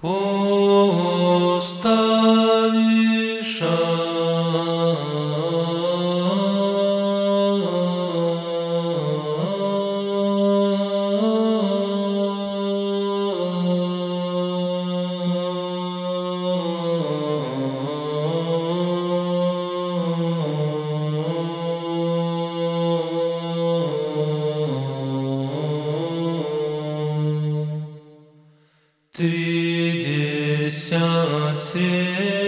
Post. Тридесят семь.